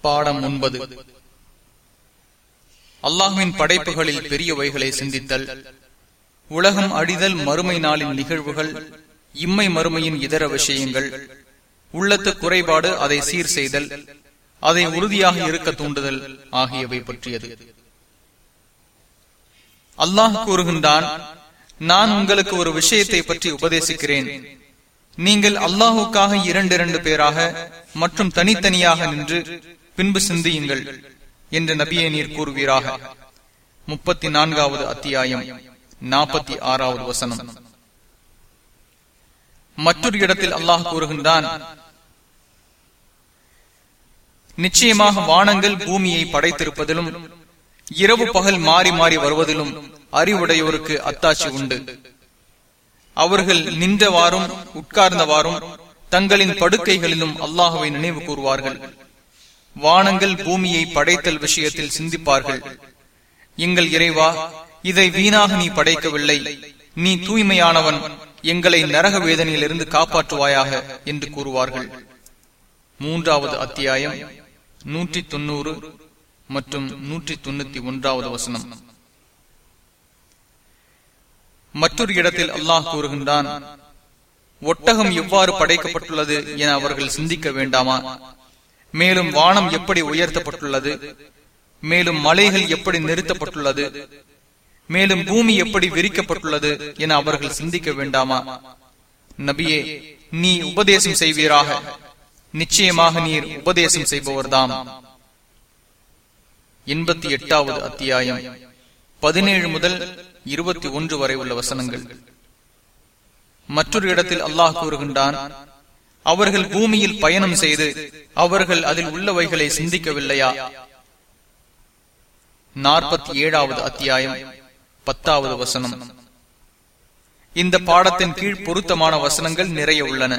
பாடம் ஒன்பது. அல்லாஹுவின் படைப்புகளில் பெரியவைகளை சிந்தித்தல். உலகம் அழிதல் மறுமை நாளின் நிகழ்வுகள். இம்மை மறுமையின் இதர விஷயங்கள். உள்ளத்து குறைபாடு அதை சீர் செய்தல். அதை உறுதியாக இருக்க தூண்டுதல் ஆகியவை பற்றியது. அல்லாஹ் கூறுகின்றான் நான் உங்களுக்கு ஒரு விஷயத்தை பற்றி உபதேசிக்கிறேன். நீங்கள் அல்லாஹுக்காக இரண்டு இரண்டு பேராக மற்றும் தனித்தனியாக நின்று பின்பு சிந்தியுங்கள் என்று நபியை நீர் கூறுவீராக. முப்பத்தி நான்காவது அத்தியாயம் நாற்பத்தி ஆறாவது வசனம். மற்றொரு இடத்தில் அல்லாஹ் கூறுகின்றான் நிச்சயமாக வானங்கள் பூமியை படைத்திருப்பதிலும் இரவு பகல் மாறி மாறி வருவதிலும் அறிவுடையோருக்கு அத்தாட்சி உண்டு. அவர்கள் நின்றவாறும் உட்கார்ந்தவாறும் தங்களின் படுக்கைகளிலும் அல்லாஹுவை நினைவு கூறுவார்கள். வானங்கள் பூமியை படைத்தல் விஷயத்தில் சிந்திப்பார்கள். எங்கள் இறைவா இதை வீணாக நீ படைக்கவில்லை. நீ தூய்மையானவன். எங்களை நரக வேதனையிலிருந்து காப்பாற்றுவாயாக என்று கூறுவார்கள். மூன்றாவது அத்தியாயம் நூற்றி தொன்னூறு மற்றும் நூற்றி தொண்ணூத்தி ஒன்றாவது வசனம். மற்றொரு இடத்தில் அல்லாஹ் கூறுகின்றான் ஒட்டகம் எவ்வாறு படைக்கப்பட்டுள்ளது என அவர்கள் சிந்திக்க வேண்டாமா? மேலும் வானம் எப்படி உயர்த்தப்பட்டுள்ளது? மேலும் மலைகள் எப்படி நிறுத்தப்பட்டுள்ளது? மேலும் பூமி எப்படி விரிக்கப்பட்டுள்ளது என அவர்கள் சிந்திக்க வேண்டாமா? நபியே நீ உபதேசம் செய்வீராக. நிச்சயமாக நீர் உபதேசம் செய்பவர்தாம். எண்பத்தி எட்டாவது அத்தியாயம். பதினேழு முதல் இருபத்தி ஒன்று வரை உள்ள வசனங்கள். மற்றொரு இடத்தில் அல்லாஹ் கூறுகின்றான் அவர்கள் பூமியில் பயணம் செய்து அவர்கள் அதில் உள்ளவைகளை சிந்திக்கவில்லையா? நாற்பத்தி ஏழாவது அத்தியாயம் பத்தாவது வசனம். இந்த பாடத்தின் கீழ் பொருத்தமான வசனங்கள் நிறைய உள்ளன.